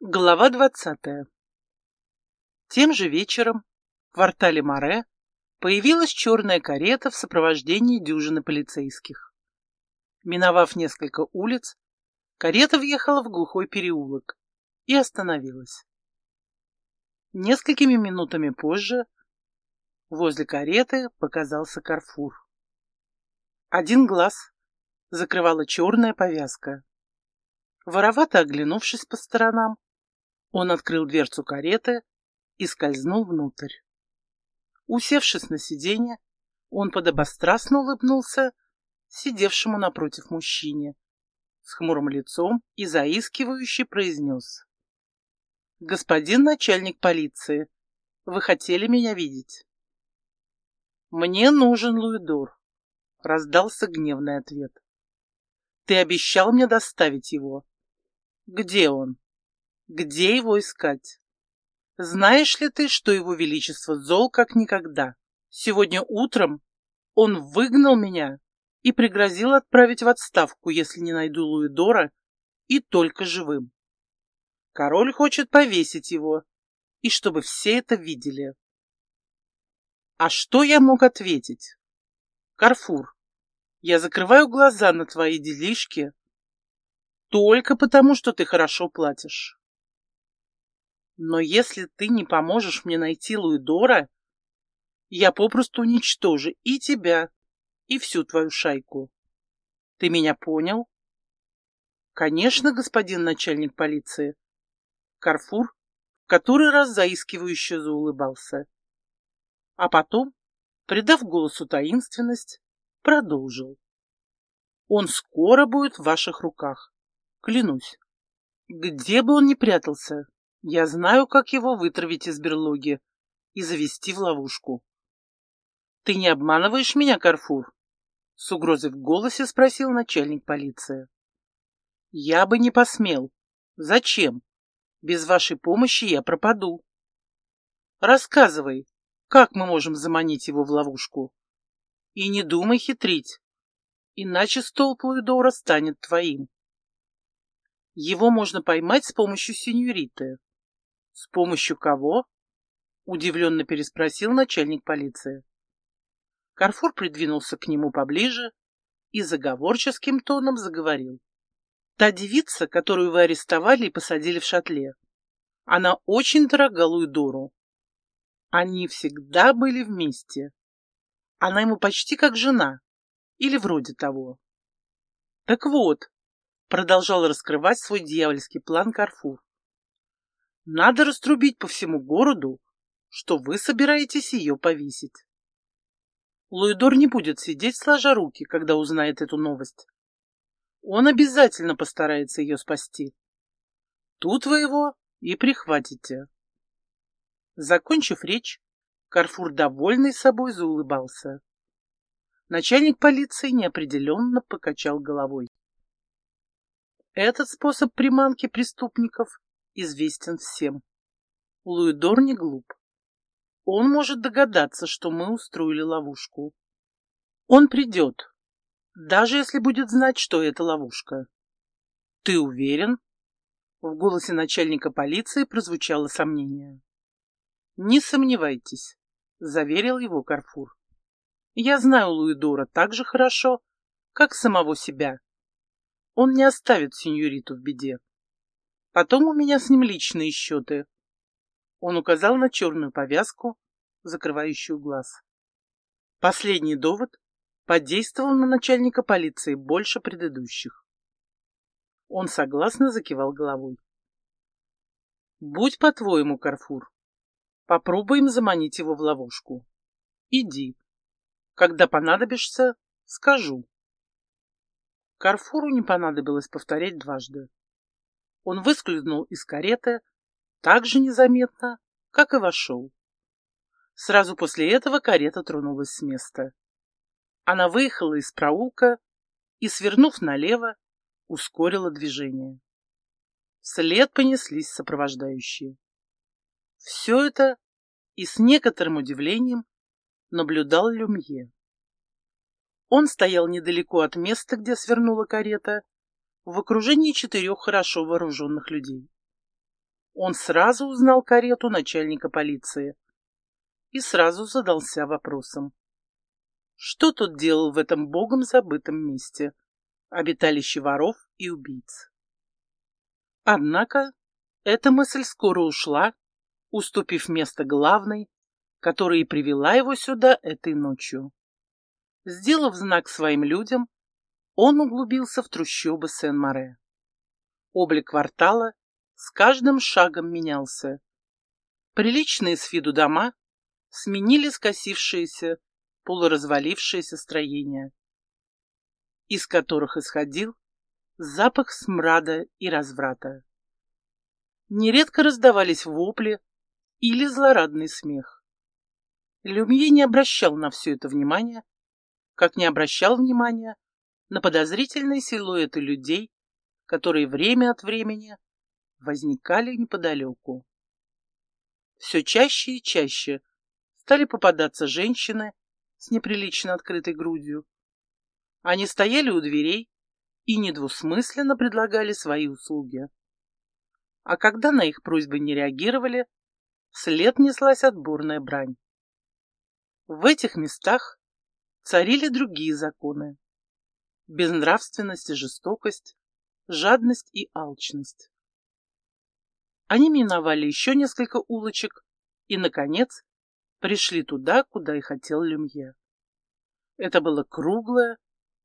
Глава двадцатая. Тем же вечером в квартале Море появилась черная карета в сопровождении дюжины полицейских. Миновав несколько улиц, карета въехала в глухой переулок и остановилась. Несколькими минутами позже возле кареты показался Карфур. Один глаз закрывала черная повязка. Воровато оглянувшись по сторонам, он открыл дверцу кареты и скользнул внутрь. Усевшись на сиденье, он подобострастно улыбнулся сидевшему напротив мужчине с хмурым лицом и заискивающе произнес. «Господин начальник полиции, вы хотели меня видеть?» «Мне нужен Луидор», — раздался гневный ответ. «Ты обещал мне доставить его. Где он?» Где его искать? Знаешь ли ты, что его величество зол как никогда? Сегодня утром он выгнал меня и пригрозил отправить в отставку, если не найду Луидора, и только живым. Король хочет повесить его, и чтобы все это видели. А что я мог ответить? Карфур, я закрываю глаза на твои делишки только потому, что ты хорошо платишь. Но если ты не поможешь мне найти Луидора, я попросту уничтожу и тебя, и всю твою шайку. Ты меня понял? Конечно, господин начальник полиции. Карфур в который раз заискивающе заулыбался. А потом, придав голосу таинственность, продолжил. Он скоро будет в ваших руках, клянусь. Где бы он ни прятался, я знаю, как его вытравить из берлоги и завести в ловушку. Ты не обманываешь меня, Карфур? С угрозой в голосе спросил начальник полиции. Я бы не посмел. Зачем? Без вашей помощи я пропаду. Рассказывай, как мы можем заманить его в ловушку? И не думай хитрить, иначе столб Луидора станет твоим. Его можно поймать с помощью сеньориты. «С помощью кого?» — удивленно переспросил начальник полиции. Карфур придвинулся к нему поближе и заговорческим тоном заговорил. «Та девица, которую вы арестовали и посадили в шатле, она очень дорога Луидору. Они всегда были вместе. Она ему почти как жена, или вроде того. Так вот, продолжал раскрывать свой дьявольский план Карфур. Надо раструбить по всему городу, что вы собираетесь ее повесить. Луидор не будет сидеть сложа руки, когда узнает эту новость. Он обязательно постарается ее спасти. Тут вы его и прихватите. Закончив речь, Карфур, довольный собой, заулыбался. Начальник полиции неопределенно покачал головой. Этот способ приманки преступников известен всем. Луидор не глуп. Он может догадаться, что мы устроили ловушку. Он придет, даже если будет знать, что это ловушка. Ты уверен? В голосе начальника полиции прозвучало сомнение. Не сомневайтесь, заверил его Карфур. Я знаю Луидора так же хорошо, как самого себя. Он не оставит сеньориту в беде. Потом у меня с ним личные счеты. Он указал на черную повязку, закрывающую глаз. Последний довод подействовал на начальника полиции больше предыдущих. Он согласно закивал головой. «Будь по-твоему, Карфур. Попробуем заманить его в ловушку. Иди. Когда понадобишься, скажу». Карфуру не понадобилось повторять дважды. Он выскользнул из кареты так же незаметно, как и вошел. Сразу после этого карета тронулась с места. Она выехала из проулка и, свернув налево, ускорила движение. Вслед понеслись сопровождающие. Все это и с некоторым удивлением наблюдал Люмье. Он стоял недалеко от места, где свернула карета, в окружении четырех хорошо вооруженных людей. Он сразу узнал карету начальника полиции и сразу задался вопросом. Что тот делал в этом богом забытом месте, обиталище воров и убийц? Однако эта мысль скоро ушла, уступив место главной, которая и привела его сюда этой ночью. Сделав знак своим людям, он углубился в трущобы Сен-Море. Облик квартала с каждым шагом менялся. Приличные с виду дома сменили скосившиеся, полуразвалившиеся строения, из которых исходил запах смрада и разврата. Нередко раздавались вопли или злорадный смех. Люмье не обращал на все это внимания, как не обращал внимания на подозрительные силуэты людей, которые время от времени возникали неподалеку. Все чаще и чаще стали попадаться женщины с неприлично открытой грудью. Они стояли у дверей и недвусмысленно предлагали свои услуги. А когда на их просьбы не реагировали, вслед неслась отборная брань. В этих местах царили другие законы. Безнравственность и жестокость, жадность и алчность. Они миновали еще несколько улочек и, наконец, пришли туда, куда и хотел Люмье. Это было круглое,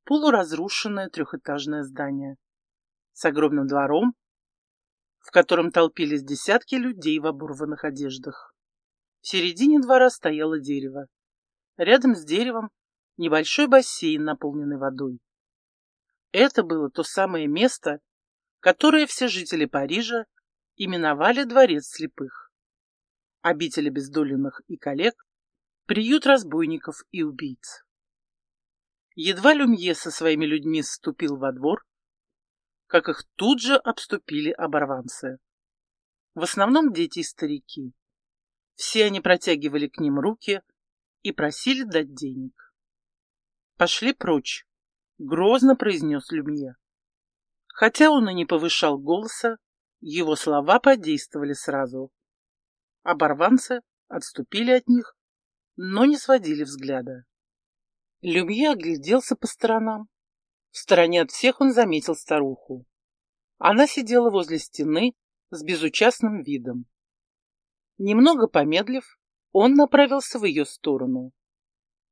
полуразрушенное трехэтажное здание с огромным двором, в котором толпились десятки людей в оборванных одеждах. В середине двора стояло дерево. Рядом с деревом небольшой бассейн, наполненный водой. Это было то самое место, которое все жители Парижа именовали Дворец слепых. Обитель обездоленных и коллег, приют разбойников и убийц. Едва Люмье со своими людьми вступил во двор, как их тут же обступили оборванцы. В основном дети и старики. Все они протягивали к ним руки и просили дать денег. «Пошли прочь», — грозно произнес Люмье. Хотя он и не повышал голоса, его слова подействовали сразу. Оборванцы отступили от них, но не сводили взгляда. Люмье огляделся по сторонам. В стороне от всех он заметил старуху. Она сидела возле стены с безучастным видом. Немного помедлив, он направился в ее сторону.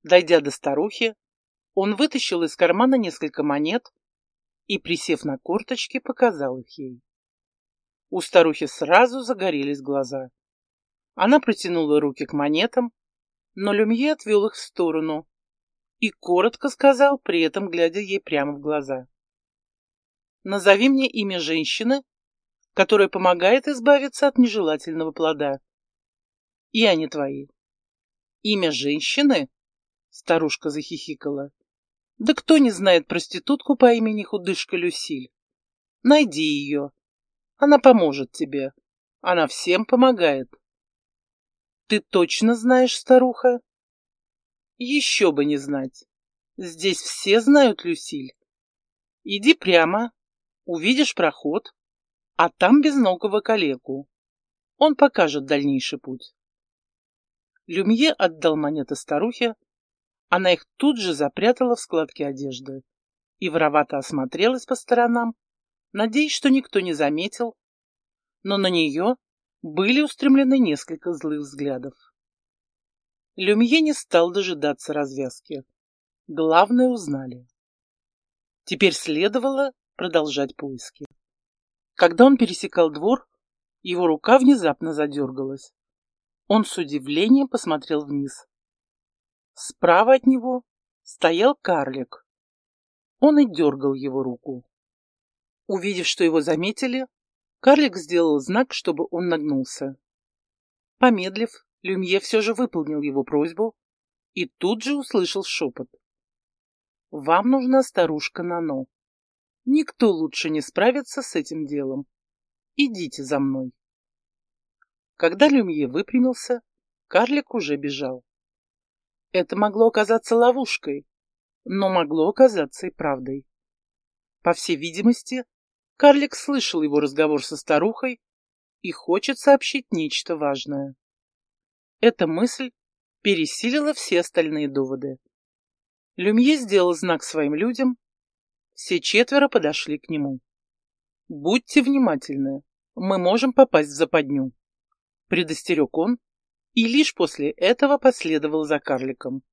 Дойдя до старухи, он вытащил из кармана несколько монет и, присев на корточки, показал их ей. У старухи сразу загорелись глаза. Она протянула руки к монетам, но Люмье отвел их в сторону и коротко сказал, при этом глядя ей прямо в глаза. «Назови мне имя женщины, которая помогает избавиться от нежелательного плода. И они твои». «Имя женщины?» — старушка захихикала. «Да кто не знает проститутку по имени Худышка Люсиль? Найди ее она поможет тебе. Она всем помогает. Ты точно знаешь, старуха? Еще бы не знать. Здесь все знают Люсиль. Иди прямо, увидишь проход, а там безногого калеку. Он покажет дальнейший путь. Люмье отдал монеты старухе, она их тут же запрятала в складки одежды и воровато осмотрелась по сторонам, надеясь, что никто не заметил, но на нее были устремлены несколько злых взглядов. Люмье не стал дожидаться развязки. Главное узнали. Теперь следовало продолжать поиски. Когда он пересекал двор, его рука внезапно задергалась. Он с удивлением посмотрел вниз. Справа от него стоял карлик. Он и дергал его руку. Увидев, что его заметили, карлик сделал знак, чтобы он нагнулся. Помедлив, Люмье все же выполнил его просьбу и тут же услышал шепот. «Вам нужна старушка Нано. Никто лучше не справится с этим делом. Идите за мной». Когда Люмье выпрямился, карлик уже бежал. Это могло оказаться ловушкой, но могло оказаться и правдой. По всей видимости, карлик слышал его разговор со старухой и хочет сообщить нечто важное. Эта мысль пересилила все остальные доводы. Люмье сделал знак своим людям, все четверо подошли к нему. «Будьте внимательны, мы можем попасть в западню», — предостерег он, и лишь после этого последовал за карликом.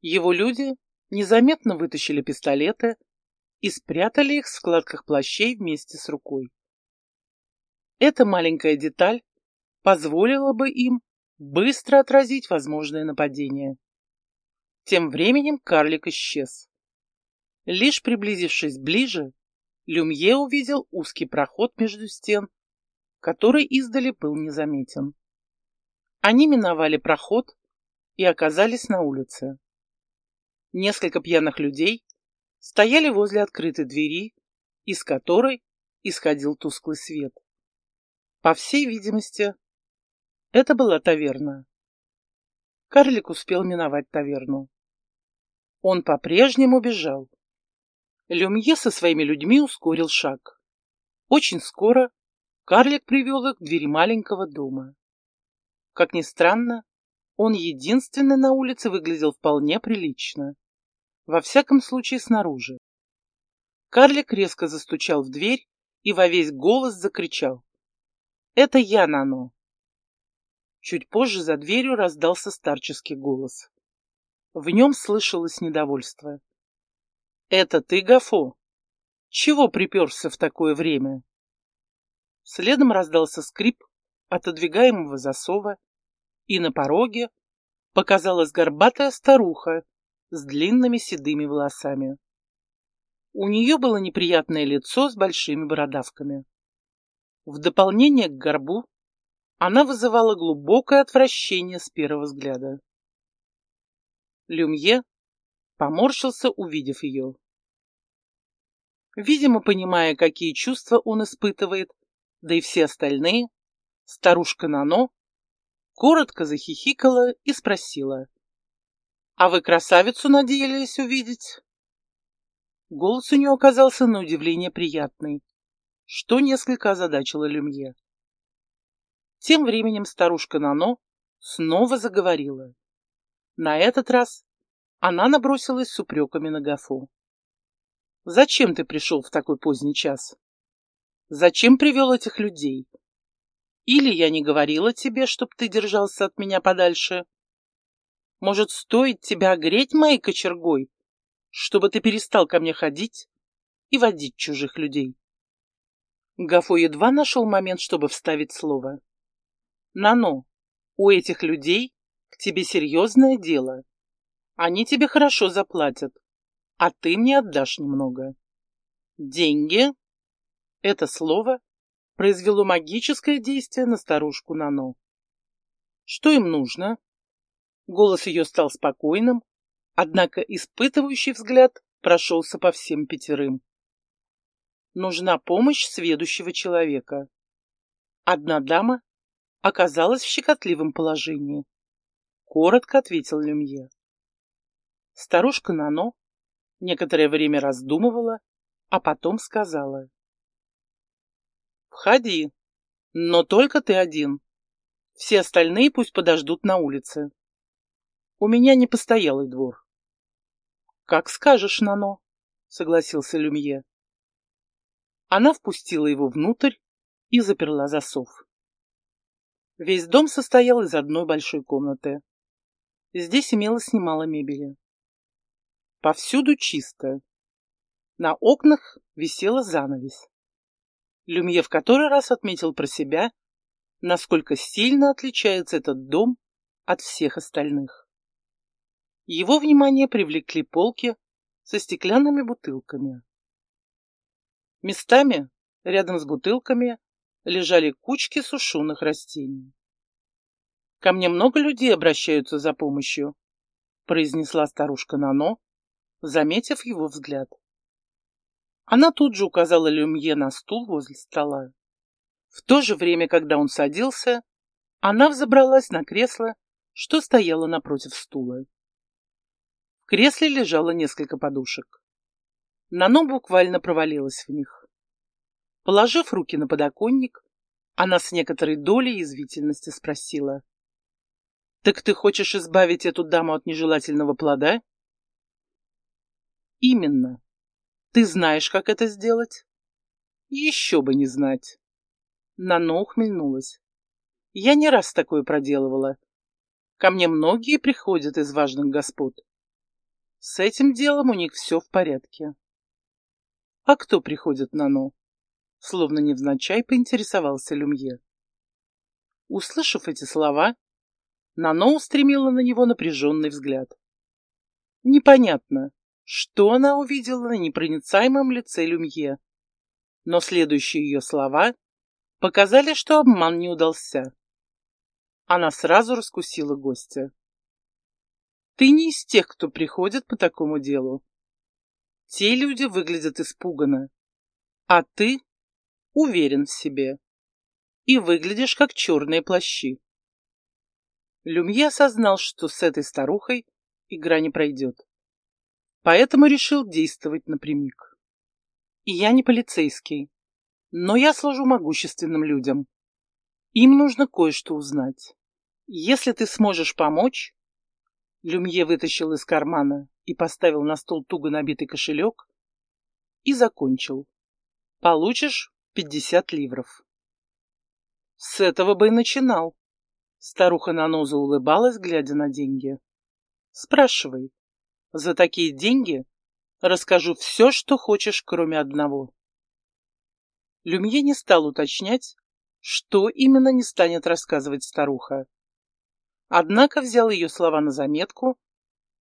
Его люди незаметно вытащили пистолеты и спрятали их в складках плащей вместе с рукой. Эта маленькая деталь позволила бы им быстро отразить возможное нападение. Тем временем карлик исчез. Лишь приблизившись ближе, Люмье увидел узкий проход между стен, который издали был незаметен. Они миновали проход и оказались на улице. Несколько пьяных людей стояли возле открытой двери, из которой исходил тусклый свет. По всей видимости, это была таверна. Карлик успел миновать таверну. Он по-прежнему бежал. Люмье со своими людьми ускорил шаг. Очень скоро карлик привел их к двери маленького дома. Как ни странно, он единственный на улице выглядел вполне прилично. Во всяком случае, снаружи. Карлик резко застучал в дверь и во весь голос закричал. «Это я, Нано!» Чуть позже за дверью раздался старческий голос. В нем слышалось недовольство. «Это ты, Гафо? Чего приперся в такое время?» Следом раздался скрип отодвигаемого засова, и на пороге показалась горбатая старуха с длинными седыми волосами. У нее было неприятное лицо с большими бородавками. В дополнение к горбу она вызывала глубокое отвращение с первого взгляда. Люмье поморщился, увидев ее. Видимо, понимая, какие чувства он испытывает, да и все остальные, старушка Нано коротко захихикала и спросила. «А вы красавицу надеялись увидеть?» Голос у нее оказался на удивление приятный, что несколько озадачило Люмье. Тем временем старушка Нано снова заговорила. На этот раз она набросилась с упреками на Гафу. «Зачем ты пришел в такой поздний час? Зачем привел этих людей? Или я не говорила тебе, чтоб ты держался от меня подальше? Может, стоит тебя огреть моей кочергой, чтобы ты перестал ко мне ходить и водить чужих людей?» Гафо едва нашел момент, чтобы вставить слово. «Нано, у этих людей к тебе серьезное дело. Они тебе хорошо заплатят, а ты мне отдашь немного. Деньги?» Это слово произвело магическое действие на старушку Нано. Что им нужно? Голос ее стал спокойным, однако испытывающий взгляд прошелся по всем пятерым. Нужна помощь сведущего человека. Одна дама оказалась в щекотливом положении. Коротко ответил Люмье. Старушка Нано некоторое время раздумывала, а потом сказала. Входи. Но только ты один. Все остальные пусть подождут на улице. У меня не постоялый двор. Как скажешь, Нано, согласился Люмье. Она впустила его внутрь и заперла засов. Весь дом состоял из одной большой комнаты. Здесь имелось немало мебели. Повсюду чисто. На окнах висела занавесь. Люмье в который раз отметил про себя, насколько сильно отличается этот дом от всех остальных. Его внимание привлекли полки со стеклянными бутылками. Местами, рядом с бутылками, лежали кучки сушеных растений. «Ко мне много людей обращаются за помощью», — произнесла старушка Нано, заметив его взгляд. Она тут же указала Люмье на стул возле стола. В то же время, когда он садился, она взобралась на кресло, что стояло напротив стула. В кресле лежало несколько подушек. Нано буквально провалилась в них. Положив руки на подоконник, Она с некоторой долей язвительности спросила. «Так ты хочешь избавить эту даму от нежелательного плода?» «Именно. Ты знаешь, как это сделать?» «Еще бы не знать». Нано ухмыльнулась. «Я не раз такое проделывала. Ко мне многие приходят из важных господ. С этим делом у них все в порядке». «А кто приходит Нано?» Словно невзначай поинтересовался Люмье. Услышав эти слова, Нано устремила на него напряженный взгляд. Непонятно, что она увидела на непроницаемом лице Люмье, но следующие ее слова показали, что обман не удался. Она сразу раскусила гостя. «Ты не из тех, кто приходит по такому делу. Те люди выглядят испуганно, а ты уверен в себе и выглядишь как черные плащи. Люмье осознал, что с этой старухой игра не пройдет, поэтому решил действовать напрямик. И я не полицейский, но я служу могущественным людям. Им нужно кое-что узнать. Если ты сможешь помочь... Люмье вытащил из кармана и поставил на стол туго набитый кошелек и закончил. Получишь пятьдесят ливров. С этого бы и начинал. Старуха Наноза улыбалась, глядя на деньги. Спрашивай. За такие деньги расскажу все, что хочешь, кроме одного. Люмье не стал уточнять, что именно не станет рассказывать старуха. Однако взял ее слова на заметку,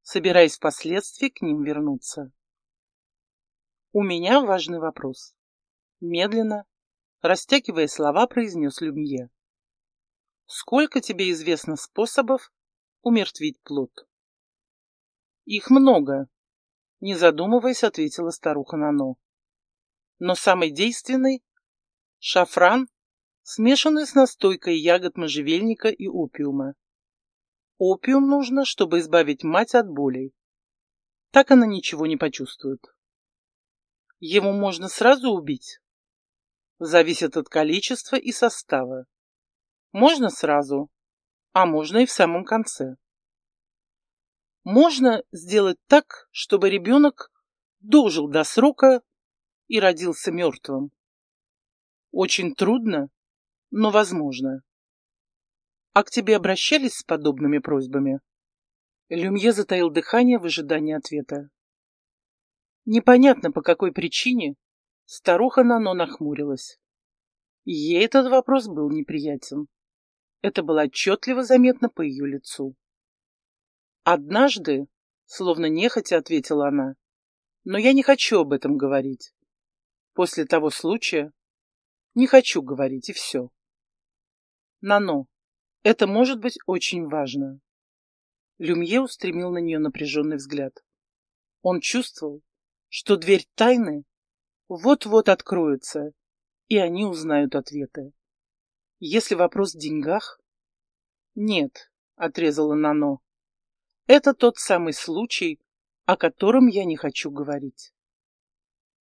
собираясь впоследствии к ним вернуться. У меня важный вопрос. Медленно, растягивая слова, произнес Люмье. Сколько тебе известно способов умертвить плод? Их много, не задумываясь, ответила старуха Нано. Но самый действенный — шафран, смешанный с настойкой ягод можжевельника и опиума. Опиум нужно, чтобы избавить мать от болей. Так она ничего не почувствует. Его можно сразу убить? зависит от количества и состава. Можно сразу, а можно и в самом конце. Можно сделать так, чтобы ребенок дожил до срока и родился мертвым. Очень трудно, но возможно. А к тебе обращались с подобными просьбами? Люмье затаил дыхание в ожидании ответа. Непонятно, по какой причине Старуха Нано нахмурилась. Ей этот вопрос был неприятен. Это было отчетливо заметно по ее лицу. «Однажды», словно нехотя ответила она, «но я не хочу об этом говорить. После того случая не хочу говорить, и все». «Нано, это может быть очень важно». Люмье устремил на нее напряженный взгляд. Он чувствовал, что дверь тайны вот-вот откроются, и они узнают ответы. Если вопрос в деньгах? Нет, отрезала Нано. Это тот самый случай, о котором я не хочу говорить.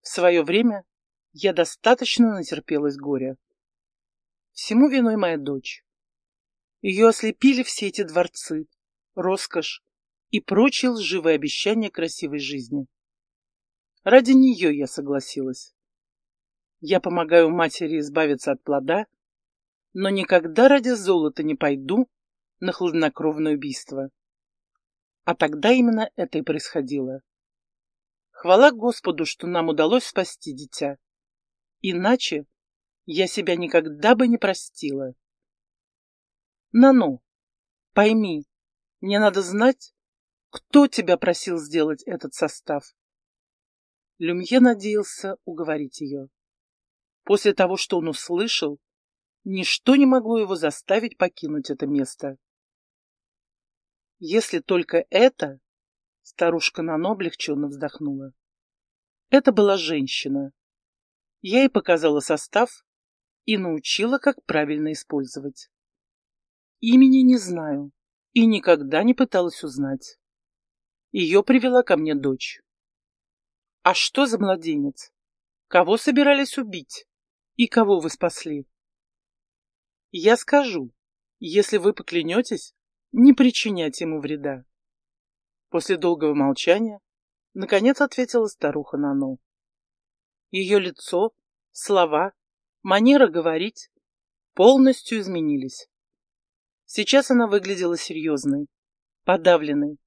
В свое время я достаточно натерпелась горя. Всему виной моя дочь. Ее ослепили все эти дворцы, роскошь и прочие лживые обещания красивой жизни. Ради нее я согласилась. Я помогаю матери избавиться от плода, но никогда ради золота не пойду на хладнокровное убийство. А тогда именно это и происходило. Хвала Господу, что нам удалось спасти дитя. Иначе я себя никогда бы не простила. Нану, пойми, мне надо знать, кто тебя просил сделать этот состав. Люмье надеялся уговорить ее. После того, что он услышал, ничто не могло его заставить покинуть это место. Если только это... Старушка Нано облегченно вздохнула. Это была женщина. Я ей показала состав и научила, как правильно использовать. Имени не знаю и никогда не пыталась узнать. Ее привела ко мне дочь. А что за младенец? Кого собирались убить? И кого вы спасли? Я скажу, если вы поклянетесь не причинять ему вреда. После долгого молчания наконец ответила старуха Нано. Ее лицо, слова, манера говорить полностью изменились. Сейчас она выглядела серьезной, подавленной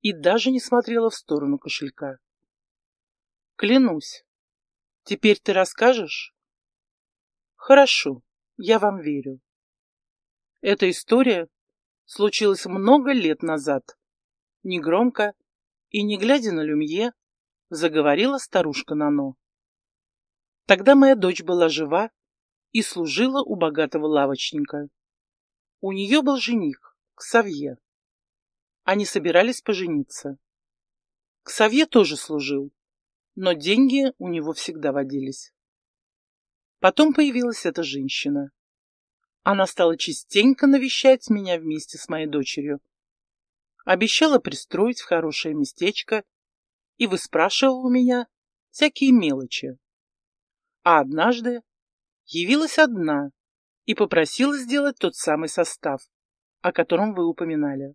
и даже не смотрела в сторону кошелька. Клянусь. Теперь ты расскажешь? Хорошо, я вам верю. Эта история случилась много лет назад. Негромко и не глядя на Люмье, заговорила старушка Нано. Тогда моя дочь была жива и служила у богатого лавочника. У нее был жених, Ксавье. Они собирались пожениться. Ксавье тоже служил, но деньги у него всегда водились. Потом появилась эта женщина. Она стала частенько навещать меня вместе с моей дочерью. Обещала пристроить в хорошее местечко и выспрашивала у меня всякие мелочи. А однажды явилась одна и попросила сделать тот самый состав, о котором вы упоминали.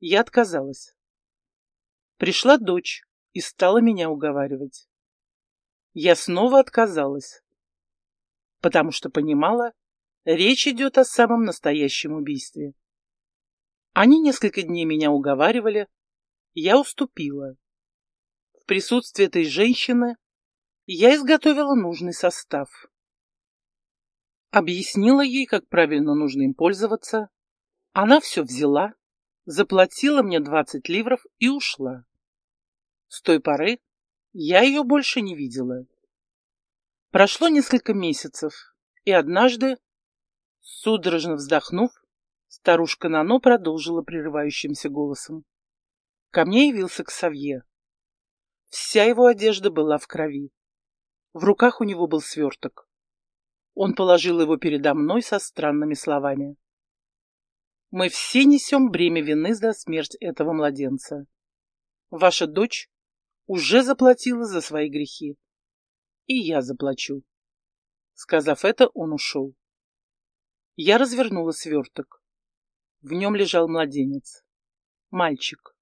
Я отказалась. Пришла дочь и стала меня уговаривать. Я снова отказалась, потому что понимала, речь идет о самом настоящем убийстве. Они несколько дней меня уговаривали, я уступила. В присутствии этой женщины я изготовила нужный состав. Объяснила ей, как правильно нужно им пользоваться. Она все взяла, заплатила мне 20 ливров и ушла. С той поры я ее больше не видела. Прошло несколько месяцев, и однажды, судорожно вздохнув, старушка Нано продолжила прерывающимся голосом. Ко мне явился Ксавье. Вся его одежда была в крови. В руках у него был сверток. Он положил его передо мной со странными словами. «Мы все несем бремя вины за смерть этого младенца. Ваша дочь уже заплатила за свои грехи. И я заплачу. Сказав это, он ушел. Я развернула сверток. В нем лежал младенец. Мальчик.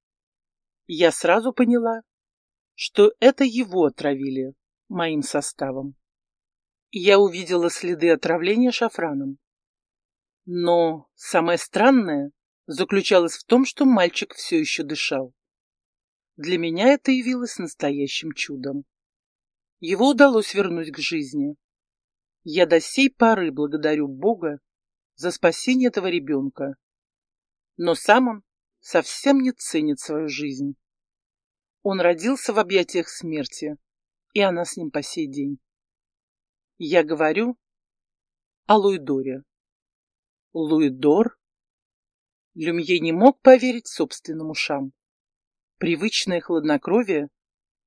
Я сразу поняла, что это его отравили моим составом. Я увидела следы отравления шафраном. Но самое странное заключалось в том, что мальчик все еще дышал. Для меня это явилось настоящим чудом. Его удалось вернуть к жизни. Я до сей поры благодарю Бога за спасение этого ребенка. Но сам он совсем не ценит свою жизнь. Он родился в объятиях смерти, и она с ним по сей день. Я говорю о Луидоре. Луидор? Люмье не мог поверить собственным ушам. Привычное хладнокровие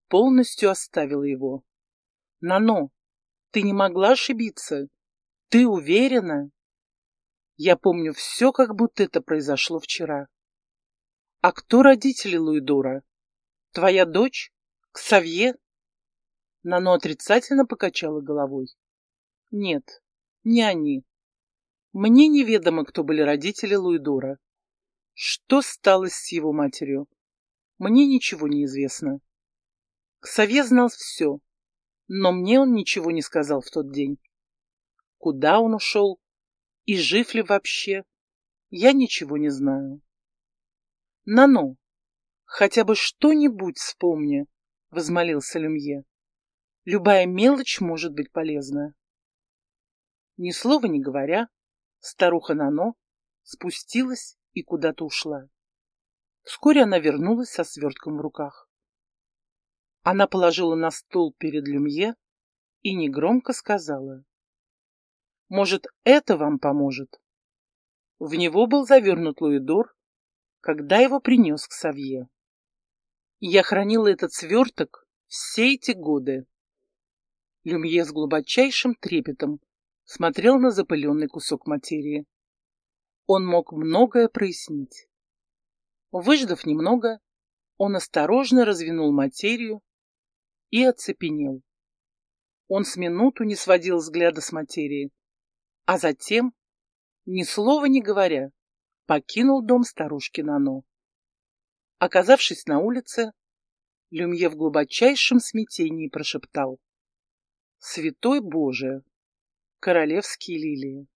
полностью оставило его. Нано, ты не могла ошибиться. Ты уверена? Я помню все, как будто это произошло вчера. А кто родители Луидора? Твоя дочь? Ксавье? Нано отрицательно покачала головой. Нет, не они. Мне неведомо, кто были родители Луидора. Что стало с его матерью? Мне ничего не известно. Ксавье знал все, но мне он ничего не сказал в тот день. Куда он ушел и жив ли вообще, я ничего не знаю. Нано, хотя бы что-нибудь вспомни, — возмолился Люмье. Любая мелочь может быть полезна. Ни слова не говоря, старуха Нано спустилась и куда-то ушла. Вскоре она вернулась со свертком в руках. Она положила на стол перед Люмье и негромко сказала. «Может, это вам поможет?» В него был завернут Луидор, когда его принес к Савье. Я хранила этот сверток все эти годы. Люмье с глубочайшим трепетом смотрел на запыленный кусок материи. Он мог многое прояснить. Выждав немного, он осторожно развинул материю и оцепенел. Он с минуту не сводил взгляда с материи, а затем ни слова не говоря, покинул дом старушки Нано. Оказавшись на улице, Люмье в глубочайшем смятении прошептал. «Святой Боже! Королевские лилии!»